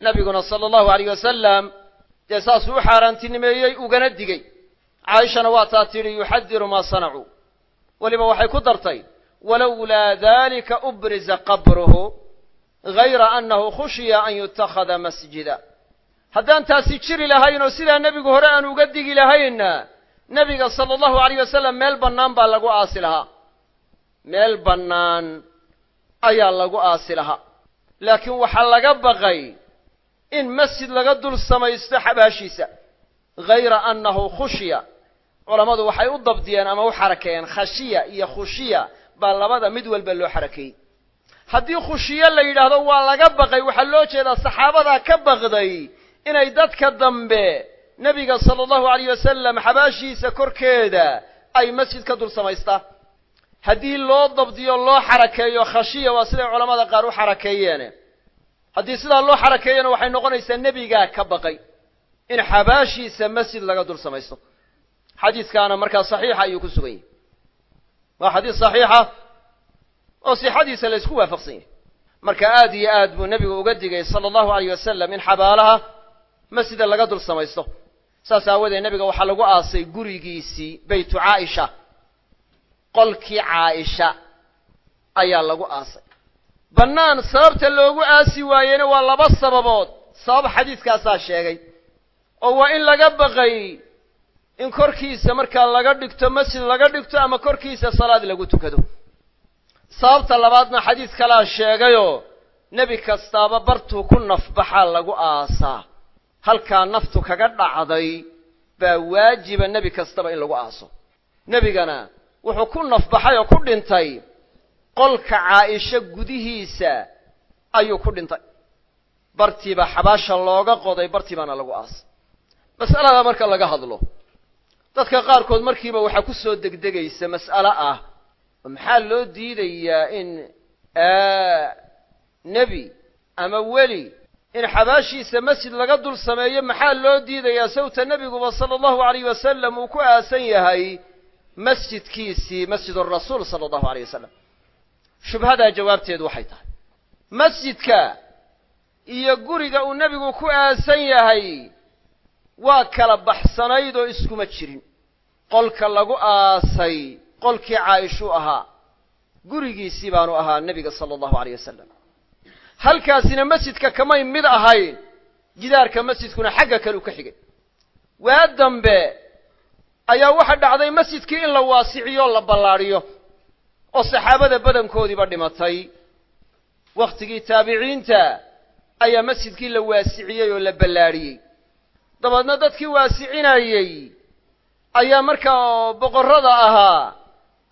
Nabiguna sala allahu alayh wasalam dee saasuu u xaaraantinimeeyey ugana digey caaishana waa taa tidhi yuxadiru maa sanacuu. Weliba waxay ku dartay walowlaa dalika ubriza qabruhu gayra annahu khushiya an yutakhada masjida. Haddaan taasi jiri lahayn oo sidaa nebigu hore aan uga digi lahaynna nebiga sala allahu alayh wasalam meel bannaan baa lagu aasi lahaa. Meel bannaan ayaa lagu aasi lahaa. Laakiin waxaa laga baqay in masjid laga dul samaysto xabaashiisa gayra annahu khushiya culammadu waxay u dabdiyeen ama u xarakeeyeen khashiya iyo khushiya baa labada mid walba loo xarakeeyey haddii khushiyo la yidhaahdo waa laga baqay waxaa loo jeedaa saxaabadaa ka baqday inay dadka dambe nebiga sala allahu alayh wasalam xabaashiisa korkeeda ay masjid ka dul samaystaan haddii loo dabdiyo loo xarakeeyo khashiya waa siday culamada qaar u xarakeeyeene haddii sidaa loo xarakeeyana waxay noqonaysaa nebigaa ka baqay in xabaashiisa masjid laga dul samaysto. Xadiiskaana markaa saxiixa ayuu ku sugan yahay waa xadiis saxiixa oo sixadiisa la isku waafaqsan yahay. Marka aad iyo aad buu nebigu uga digay sala allahu alayh wasalam in xabaalaha masjida laga dul samaysto. Saas aawadeed nebiga waxaa lagu aasay gurigiisii beytu caaisha. Qolkii caaisha ayaa lagu aasay. Bannaan sababta loogu aasi waayena waa laba sababood. Sabab xadiiskaasaa sheegay oo waa in laga baqay in korkiisa markaa laga dhigto masjid laga dhigto ama korkiisa salaad lagu tukado. Sababta labaadna xadiis kalaa sheegayoo nebi kastaaba bartuu ku nafbaxaa lagu aasaa. Halkaa naftu kaga dhacday baa waajiba nebi kastaba in lagu aaso. Nebigana wuxuu ku nafbaxay oo ku dhintay qolka caaisho gudihiisa ayuu ku dhintay. Bartiiba xabaasha looga qoday bartiibaana lagu aasay mas'alada marka laga hadlo. Dadka qaarkood markiiba waxaa ku soo degdegaysa mas'alo ah maxaa loo diidayaa in nebi ama weli in xabaashiisa masjid laga dul sameeyo maxaa loo diidayaa? Sawta nebiguba sala allahu alayh wasalam uu ku aasan yahay masjidkiisii masjid arasuul sala allahu alayh wasalam shubhadaa jawaabteedu waxay tahay. Masjidka iyo guriga uu nebigu ku aasan yahay waa kala baxsanayd oo iskuma jirin. Qolka lagu aasay qolkii caaishuu ahaa gurigiisii baanu ahaa nebiga sala allahu alayh wasalam halkaasina masjidka kamay mid ahayn gidaarka masjidkuna xagga kale u ka xigay. Waa dambe ayaa waxa dhacday masjidkii in la waasiciyo o la ballaadhiyo oo saxaabada badankoodiiba dhimatay. Wakhtigii taabiciinta ayaa masjidkii la waasiciyey oo la ballaadhiyey dabeedna dadkii waasicinayey ayaa markaa boqorrada ahaa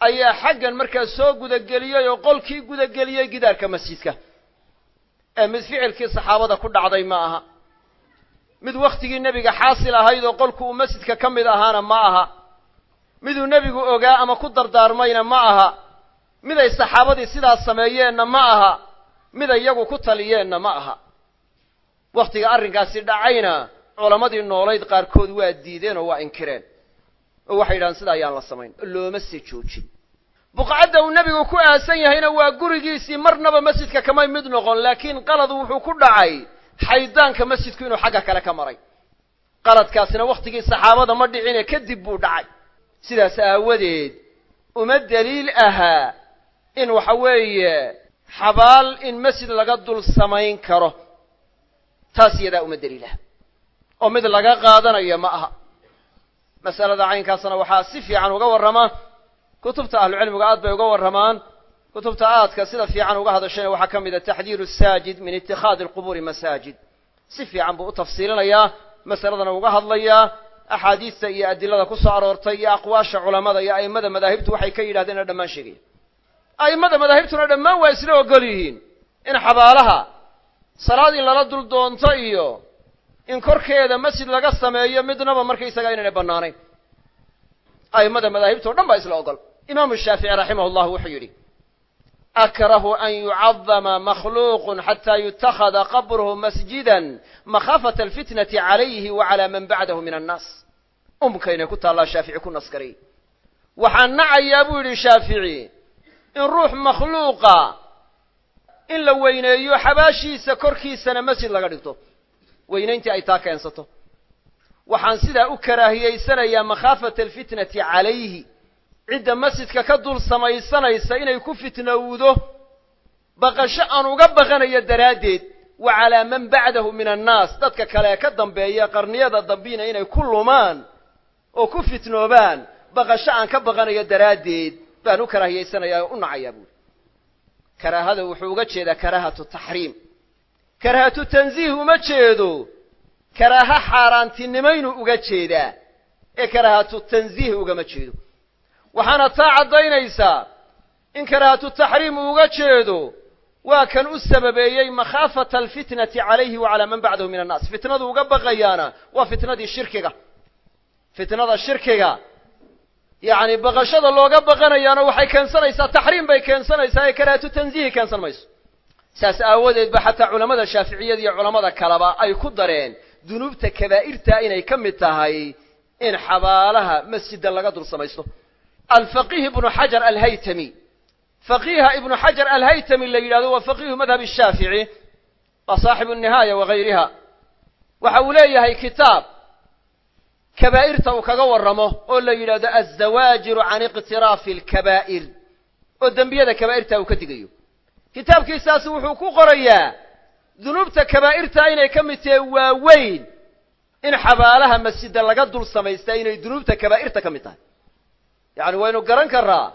ayaa xaggan markaa soo gudageliyey oo qolkii gudageliyey gidaarka masjidka ee mid ficilkii saxaabada ku dhacday ma aha. Mid wakhtigii nebiga xaasil ahayd oo qolku uu masjidka ka mid ahaana ma aha. Miduu nebigu ogaa ama ku dardaarmayna ma aha. Miday saxaabadii sidaas sameeyeenna ma aha. Miday iyagu ku taliyeenna ma aha. Wakhtiga arrinkaasi dhacayna culammadii noolayd qaarkood waa diideen oo waa inkireen. Oo waxay yidhahdeen sida ayaan la samayn. Looma se joojin. Buqcadda uu nebigu ku aasan yahayna waa gurigiisii marnaba masjidka kamay mid noqon laakiin qalad wuxuu ku dhacay xaydaanka masjidku inuu xagga kale ka maray. Qaladkaasina wakhtigii saxaabada ma dhicine kadib buu dhacay. Sidaas aawadeed uma daliil ahaa in waxa weeye xabaal in masjid laga dul samayn karo. Taas iyadaa uma daliil aha oo mid laga qaadanayo ma aha. Masalada caynkaasna waxaa si fiican uga warrama kutubta ahlucilmiga aad bay uga warramaan. Kutubta aadka sida fiican uga hadashayna waxaa ka mid a taxdiiru saajid min itikhaadi alqubuuri masaajid. Si fiican buu u tafsiilinayaa masaladana uga hadlayaa axaadiista iyo adilada ku soo aroortay iyo aqwaasha culamada iyo a'immada madaahibtu waxay ka yidhahdeen dhammaan sheegaya a'immada madaahibtuna dhammaan waa isla ogol yihiin in xabaalaha salaad in lala dul doonto iyo in korkeeda masjid laga sameeyo midnaba markaysaga inaynay bannaanayn. A'immada madaahibta o dhan baa isla ogol. Imaamu shaafici raximah llahu wuxuu yidhi akrahu an yucadama makhluuqun xataa yutakhada qabruhu masjidan makhaafata alfitnati calayhi wa calaa man bacdahu min annaas umka inay ku taallaa shaafici ku naskariyey waxaan nacayaa buu yidhi shaafici in ruux makhluuqa in la weyneeyo xabaashiisa korkiisana masjid laga dhigto weynayntii ay taa keensato. Waxaan sidaa u karaahiyeysanayaa makhaafata alfitnati calayhi. Cidda masjidka ka dul samaysanaysa inay ku fitnowdo baqasho aan uga baqanayo daraaddeed wa calaa man bacdahu min annaas dadka kale ka dambeeya qarniyada dambiina inay ku lumaan oo ku fitnoobaan baqasho aan ka baqanayo daraaddeed baan u karaahiyeysanayaa oo u nacayaa buuri karaahada wuxuu uga jeedaa karaahatu taxriim karaahatu tansiih uma jeedo karaaha xaaraantinimaynuu uga jeedaa ee karaahatu tansiih ugama jeedo waxaana taa caddaynaysaa in karaahatu taxriim uu uga jeedo waa kan u sababeeyey makhaafata alfitnati calayhi wa calaa man bacdahu min annaas fitnadu uga baqayaana waa fitnadii shirkiga fitnada shirkiga yacni baqashada looga baqanayaana waxay keensanaysaa taxriim bay keensanaysaa ee karaahatu tansiihi keensan mayso saas aawadeed ba xataa culamada shaaficiyada iyo culamada kaleba ay ku dareen dunuubta kabaa'irta inay ka mid tahay in xabaalaha masjida laga dul samaysto. Alfaqiih ibnu xajar alhaytami. Faqiiha ibnu xajar alhaytami la yidhahdo waa faqiihu madhab shaafici waa saaxibu nihaaya wagayriha waxa uu leeyahay kitaab kabaa'irta uu kaga warramo oo la yidhahdo azawaajiru can iqtiraafi alkabaa'ir oo dembiyada kabaa'irta uu ka digayo kitaabkiisaasi wuxuu ku qorayaa dunuubta kabaa'irta inay ka mid tahay waaweyn in xabaalaha masjida laga dul samaystaa inay dunuubta kabaa'irta ka mid tahay. Yacni waynu garan karaa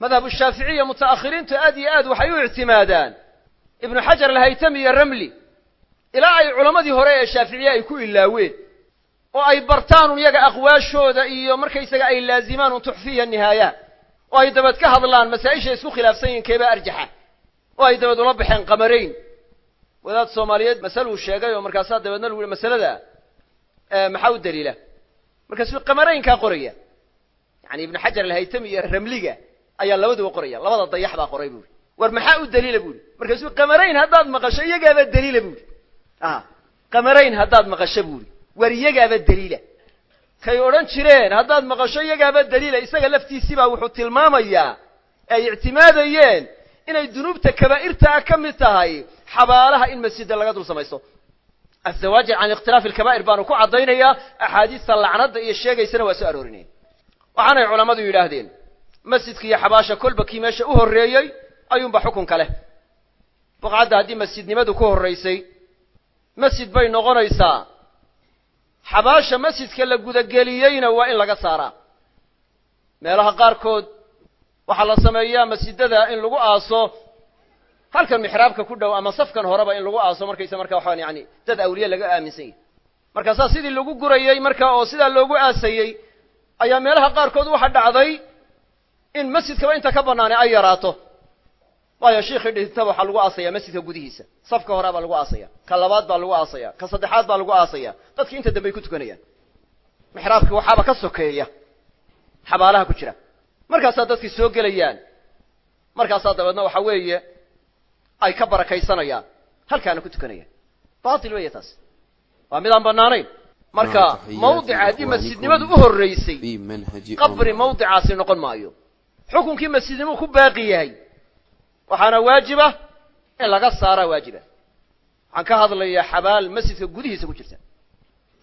madhabu shaaficiya muta'akhiriintu aad iyo aad waxay u ictimaadaan ibnu xajar alhaytami iyo ramli ilaa ay culammadii hore ee shaaficiye ay ku ilaaween oo ay bartaan un iyaga aqwaashooda iyo markaysaga ay laazimaan un tuxfiya nihaaya oo ay dabad ka hadlaan masaa-isha isku khilaafsan yihiin keebaa arjaxa oo ay dabad ula baxeen qamarayn. Wadaad soomaaliyeed masaluu sheegay oo markaasaa dabeedna lagu yihi masalada maxaa u daliila? Markaasuu qamaraynkaa qoraya yani ibnu xajar alhaytami iyo ramliga ayaa labaduba qoraya labada dayax baa qoray buuri war maxaa u daliila buuri markaasuu qamarayn haddaad maqasho iyagaaba daliila buuri a qamarayn haddaad maqasho buuri war iyagaaba daliila. Kay odhan jireen haddaad maqasho iyagaaba daliila. Isaga laftiisibaa wuxuu tilmaamayaa ay ictimaadayeen inay dunuubta kabaa'irtaa ka mid tahay xabaalaha in masjida laga dul samaysto. Azawaajir can ikhtilaafi alkabaa'ir baanu ku caddaynayaa axaadiista lacnadda iyo sheegaysana waa soo aroorinaya waxaanay culammadu yidhaahdeen masjidka iyo xabaasha kolba kii meesha u horreeyey ayuunba xukunka leh. Buqcadda haddii masjidnimadu ku horraysay masjid bay noqonaysaa. Xabaasha masjidka la gudageliyeyna waa in laga saaraa. Meelaha qaarkood waxaa la sameeyaa masjidada in lagu aaso halkan mixraabka ku dhow ama safkan horeba in lagu aaso markaysa marka waxaan yani dad awliye laga aaminsan yahay. Markaasaa sidii lagu gurayey marka oo sidaa loogu aasayey ayaa meelaha qaarkood waxa dhacday in masjidkaba inta ka bannaanay ay yaraato. Waayo shiikhii dhintaba waxaa lagu aasaya masjidka gudihiisa. Safka horea baa lagu aasaya ka labaad baa lagu aasaya ka saddexaad baa lagu aasaya dadki inta dambe ay ku tukanayaan. Mixraabki waxaaba ka sokeeya. Xabaalaha ku jira markaasaa dadkii soo gelayaan. Markaasaa dabeedna waxa weeye ay ka barakaysanayaan halkaana ku tukanayaan. Batil weya taas. Waa mid aan bannaanayn. Marka mawdica haddii masjidnimadu u horraysay qabri mawdicaasi noqon maayo. Xukunkii masjidnimuu ku baaqi yahay waxaana waajiba in laga saaraa waajiba. Waxaan ka hadlayaa xabaal masjidka gudihiisa ku jirta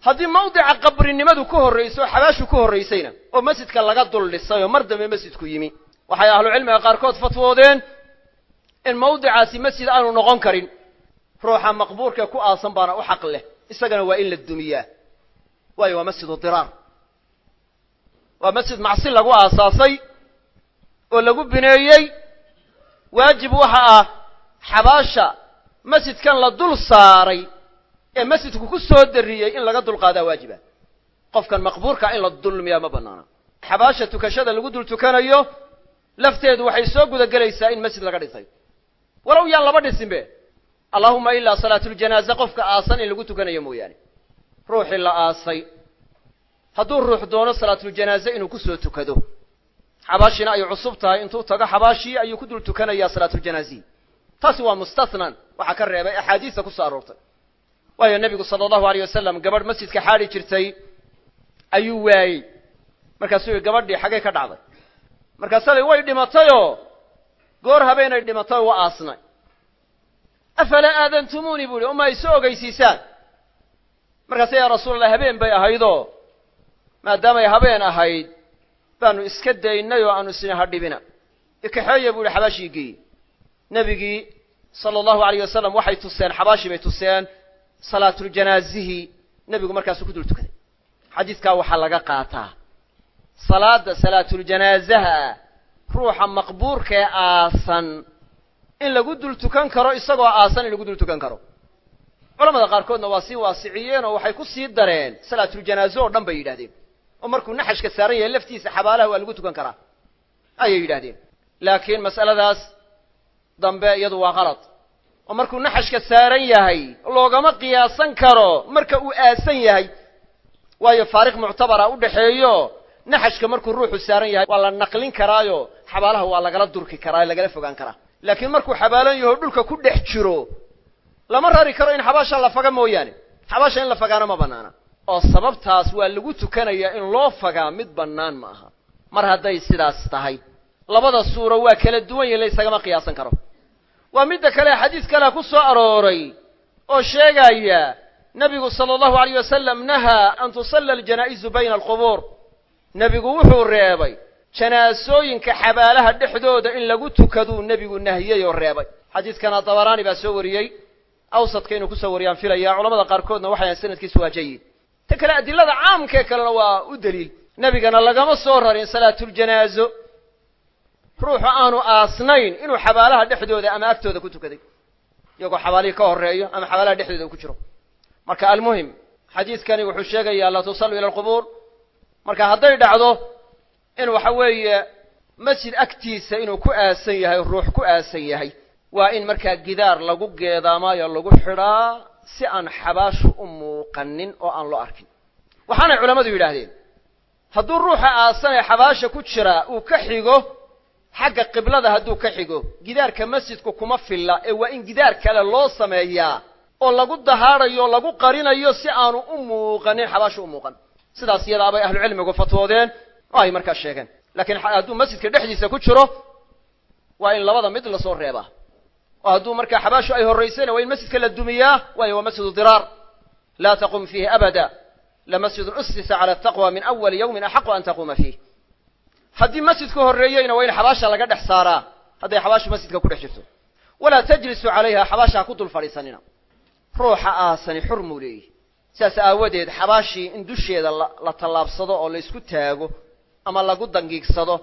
haddii mawdica qabrinimadu ku horrayso oo xabaashu ku horraysayna oo masjidka laga dul dhisay oo mar dambe masjidku yimi. Waxay ahlucilmiga qaarkood fatwoodeen in mawdicaasi masjid aanu noqon karin. Ruuxa maqbuurkee ku aasan baana u xaq leh isagana waa in la dumiyaa. Waayo waa masjidu diraar. Waa masjid macsi lagu aasaasay oo lagu bineeyey. Waajib waxa ah xabaasha masjidkan la dul saaray ee masjidku ku soo dariyey in laga dulqaadaa waajiba. Qofkan maqbuurkaa in la dulmiyaa ma banaana xabaasha tukashada lagu dul tukanayo lafteedu waxay soo gudagelaysaa in masjid laga dhisay. Walow yaan laba dhisinbe allahuma ilaa salaatuljanaaze qofka aasan in lagu tukanayo mooyaane. Ruuxii la aasay. Hadduu ruux doono salaatuljanaaze inuu ku soo tukado. Xabaashina ay cusub tahay. Intuu tago xabaashii ayuu ku dul tukanayaa salaatuljanaazihi taasi waa mustathnan waxaa ka reebay axaadiista ku soo aroortay waayo nebigu sala allahu aleyh wasalam gabadh masjidka xaadhi jirtay ayuu waayey. Markaasuu yihi gabadhii xaggay ka dhacday. Markaasa la way dhimatayoo goor habeenay dhimatay wa aasnay. Afalaa aadantumuunii bu ihi uma ay soo ogeysiisaan markaase yaa rasuulallah habeen bay ahaydoo maadaamay habeen ahayd baanu iska daynay oo aanu isna hadhibina. Ikaxeeya bu ihi xabaashii geeyey nebigii sala allahu alayh wasalam waxay tuseen xabaashii bay tuseen salaatuljanaazihi nebigu markaasuu ku dul tukaday xadiidkaa waxaa laga qaataa. Salaada salaatuljanaazaha ruuxa maqbuurka ee aasan in lagu dul tukan karo isagoo aasan in lagu dul tukan karo. Culamada qaarkoodna waa sii waasiciyeen oo waxay ku sii dareen salaatuljanaazo oo dhan bay yidhahdeen oo markuu naxashka saaran yahay laftiisa xabaalaha waa lagu tukan karaa. Ayay yidhahdeen laakiin mas'aladaas dambe iyadu waa qalad oo markuu naxashka saaran yahay loogama qiyaasan karo marka uu aasan yahay. Waayo faariq muctabara u dhexeeyo naxashka markuu ruuxu saaran yahay waa la naqlin karaayo xabaalaha waa lagala durki karaa lagala fogaan karaa. Laakiin markuu xabaalan yaho dhulka ku dhex jiro lama rari karo in xabaasha la faga mooyaane. Xabaasha in la fagaana ma banaana oo sababtaas waa lagu tukanayaa in loo fagaa mid bannaan ma aha. Mar hadday sidaas tahay labada suuro waa kala duwan yihiin laysagama qiyaasan karo waa midda kale xadiis kalea ku soo arooray oo sheegaya nebigu sala allahu alayh wasalam nahaa an tusalla aljanaa'izu bayna alqubuur. Nebigu wuxuu reebay janaasooyinka xabaalaha dhexdooda in lagu tukaduu nebigu nahiyey oo reebay. Xadiidkana dabaraani baa soo wariyey awsadka inuu ku soo wariyaan filaya culamada qaarkoodna waxay ahan sanadkiisu waa jayid ta kale adilada caamkee kalena waa u daliil. Nebigana lagama soo rarin salaatuljanaazo ruuxu aanu aasnayn inuu xabaalaha dhexdooda ama agtooda ku tukaday. Iyagoo xabaalihii ka horeeyo ama xabaalaha dhexdooda uu ku jiro. Marka almuhim xadiidkani wuxuu sheegayaa laa tusallu ila alqubuur. Marka hadday dhacdo in waxa weeye masjid agtiisa inuu ku aasan yahay ruux ku aasan yahay waa in markaa gidaar lagu geedaamaayo lagu xidhaa si aan xabaashu u muuqanin oo aan loo arkin. Waxaanay culammadu yidhaahdeen hadduu ruuxa aasan ee xabaasha ku jira uu ka xigo xagga qiblada hadduu ka xigo gidaarka masjidku kuma filla ee waa in gidaar kale loo sameeyaa oo lagu dahaarayo lagu qarinayo si aanu u muuqanin xabaashu u muuqan. Sidaas iyadaa bay ahlucilmigu fatwoodeen oo ay markaa sheegeen. Laakiin hadduu masjidka dhexdiisa ku jiro waa in labada mid la soo reebaa oo hadduu markaa xabaashu ay horraysayna waa in masjidka la dumiyaa waayo waa masjidu diraar. Laa taqum fiihi abada. Lamasjidun usisa cala ataqwa min awali yawmin axaqu an taquuma fiih haddii masjidku horreeyeyna waa in xabaasha laga dhex saaraa hadday xabaashu masjidka ku dhex jirto. Walaa tajlisu calayha xabaasha ha ku dul fadhiisanina. Ruuxa aasani xurmuu leeyihi sidaas aawadeed xabaashii in dusheeda la tallaabsado oo la isku taago ama lagu dangiigsado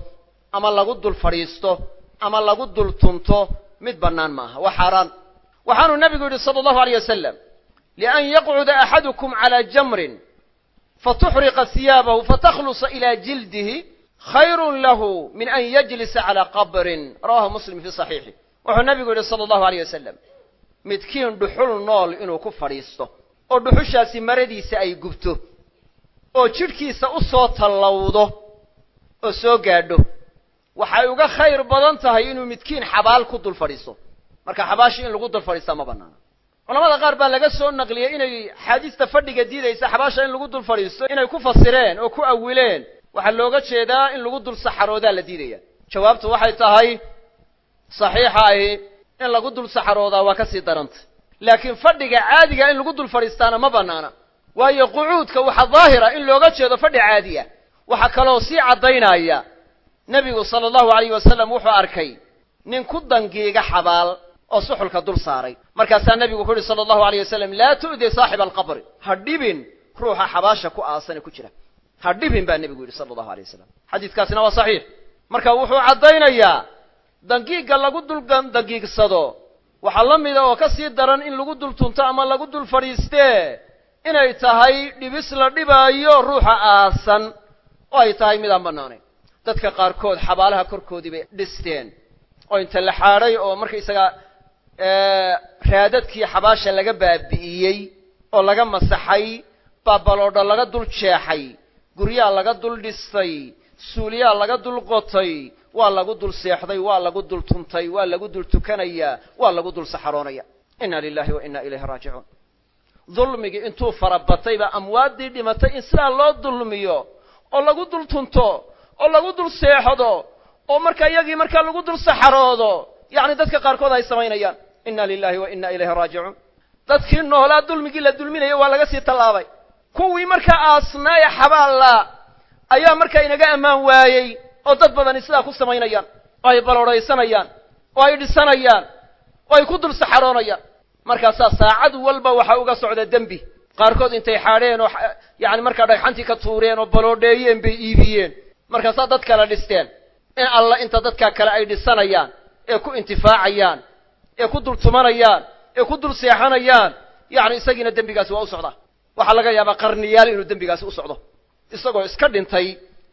ama lagu dul fadhiisto ama lagu dul tunto mid bannaan maaha. Waa xaaraan. Waxaanuu nabigu yidhi sala allahu alayh wasalam lian yaqcuda axadukum calaa jamrin fatuxriqa hiyaabahu fatakhlusa ilaa jildihi khayrun lahu min an yajlisa calaa qabrin. Rawahu muslim fii saxiixi wuxuu nabigu yidhi sala allahu alayh wasalam midkiin dhuxul nool inuu ku fadhiisto oo dhuxushaasi maradiisa ay gubto oo jidhkiisa u soo tallawdo oo soo gaadho waxay uga khayr badan tahay inuu midkiin xabaal ku dul fadhiisto. Marka xabaashi in lagu dul fadhiistaa ma banaana culamada qaar baa laga soo naqliyey inay axaadiista fadhiga diidaysa xabaasha in lagu dul fadhiisto inay ku fasireen oo ku awileen waxaa looga jeedaa in lagu dul saxaroodaa la diidaya. Jawaabtu waxay tahay saxiixa ahi in lagu dul saxaroodaa waa ka sii daranta. Laakiin fadhiga caadiga in lagu dul fadhiistaana ma banaana waayo qucuudka waxaa daahira in looga jeedo fadhi caadi ah. Waxaa kaloo sii caddaynaya. Nebigu sala allahu alayh wasalam wuxuu arkay nin ku dangiiga xabaal oo suxulka dul saaray. Markaasaa nebigu ku yihi sala allahu alayh wasalam laa tu'di saaxiba alqabri ha dhibin ruuxa xabaasha ku aasan ku jira ha dhibin baa nebigu yidhi sala allahu alay wasalam xadiiskaasina waa saxiix. Marka wuxuu caddaynayaa dangiigga lagu dul dangiigsado waxaa la mida oo ka sii daran in lagu dul tunto ama lagu dul fadhiistee inay tahay dhibis la dhibaayo ruuxa aasan oo ay tahay midaan bannaanayn. Dadka qaarkood xabaalaha korkoodii bay dhisteen. Oo inta la xaadhay oo markaysaga raadadkii xabaasha laga baabi'iyey oo laga masaxay baabaloodha laga dul jeexay guryaa laga dul dhistay suuliyaa laga dul qotay waa lagu dul seexday waa lagu dul tuntay waa lagu dul tukanayaa waa lagu dul saxaroonaya. Inna lilahi wa inna ilayhi raajicuun. Dulmigii intuu farabatayba amwaaddii dhimatay in sidaa loo dulmiyo oo lagu dul tunto oo lagu dul seexdo oo marka iyagii markaa lagu dul saxaroodo yacni dadka qaarkood ay samaynayaan. Inna lilahi wa inna ilayhi raajicuun. Dadkii noolaa dulmigii la dulminaya waa laga sii tallaabay kuwii markaa aasnaa ee xabaallaa ayaa markaa inaga ammaan waayey oo dad badani sidaa ku samaynayaan oo ay balodhaysanayaan oo ay dhisanayaan oo ay ku dul saxaroonayaan markaasaa saacad walba waxaa uga socda dembi. Qaarkood intay xaadheen oo yacni markaa dhagxantii ka tuureen oo baloodheeyeen bay iibiyeen. Markaasaa dad kale dhisteen in alla inta dadkaa kale ay dhisanayaan ee ku intifaacayaan ee ku dul tumanayaan ee ku dul seexanayaan yacni isagiina dembigaasi waa u socdaa waxaa laga yaabaa qarniyaal inuu dembigaasi u socdo. Isagoo iska dhintay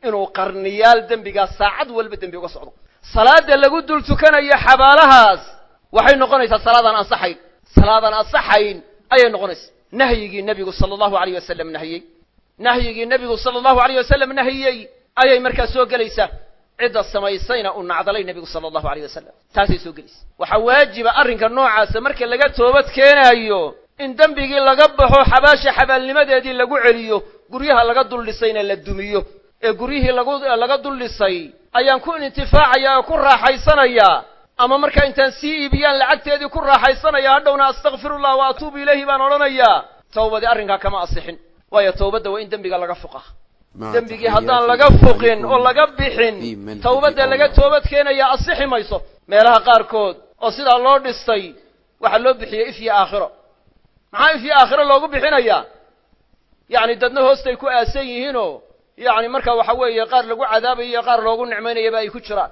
inuu qarniyaal dembigaas saacad walba dembi uga socdo. Salaada lagu dul tukanayo xabaalahaas waxay noqonaysaa salaadaan ansaxayn. Salaadaan ansaxayn ayay noqonaysa nahyigii nebigu sala allahu alayh wasalam nahiyey nahyigii nebigu sala allahu alayh wasalam nahiyey ayay markaa soo gelaysaa. Cidda samaysayna uu nacdalay nebigu sala allahu alayh wasalam taasay soo gelaysa waxaa waajiba arrinka noocaasa marka laga toobad keenaayo in dembigii laga baxo xabaasha xabaalnimadeedii lagu celiyo guryaha laga dul dhisayna la dumiyo. Ee guryihii lagu laga dul dhisay ayaan ku intifaacaya oo ku raaxaysanayaa. Ama markaa intaan sii iibiyaan lacagteedii ku raaxaysanaya hadhowna astakfirullah wa atuubu ilayhi baan odhanayaa. Tawbadii arrinkaa kama asixin. Waayo tawbadda waa in dembiga laga fuqa dembigii haddaan laga fuqin oo laga bixin tawbadda laga toobad keenaya asixi mayso. Meelaha qaarkood oo sidaa loo dhistay waxaa loo bixiyey if iyo aakhiro maxaa iyo aakhiro loogu bixinayaa yacni dadna hoostay ku aasan yihiinoo yacni marka waxa weeye qaar lagu cadaabayo iyo qaar loogu nicmaynayaba ay ku jiraan.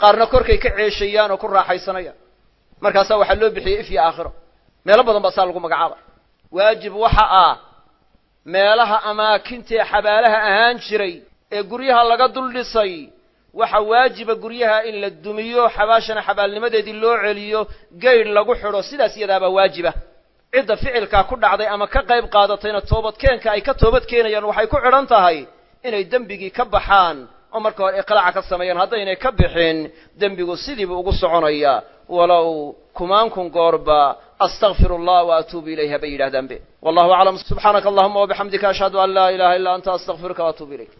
Qaarna korkay ka ceeshayaan oo ku raaxaysanayaan. Markaasaa waxaa loo bixiyey if iyo aakhiro. Meelo badan baa saa lagu magacaaba waajib waxa ah meelaha amaakintae xabaalaha ahaan jiray ee guryaha laga dul dhisay waxa waajiba guryaha in la dumiyo xabaashana xabaalnimadeedii loo celiyo gaydh lagu xidho sidaas iyadaabaa waajiba cidda ficilkaa ku dhacday ama ka qayb qaadatayna toobadkeenka ay ka toobad keenayaan waxay ku xidhan tahay inay dembigii ka baxaan oo marka hore iqlaaca ka sameeyaan. Haddaynay ka bixin dembigu sidiibu ugu soconaya. Walow kumaankun goorba astakfiru allah wa atuubu ilayha bay yidhahdaanbe wallahu aclam subxaanaka allahuma wabixamdika ashhadu an laa ilaha illa anta astakfiruka wa atuubu ilayk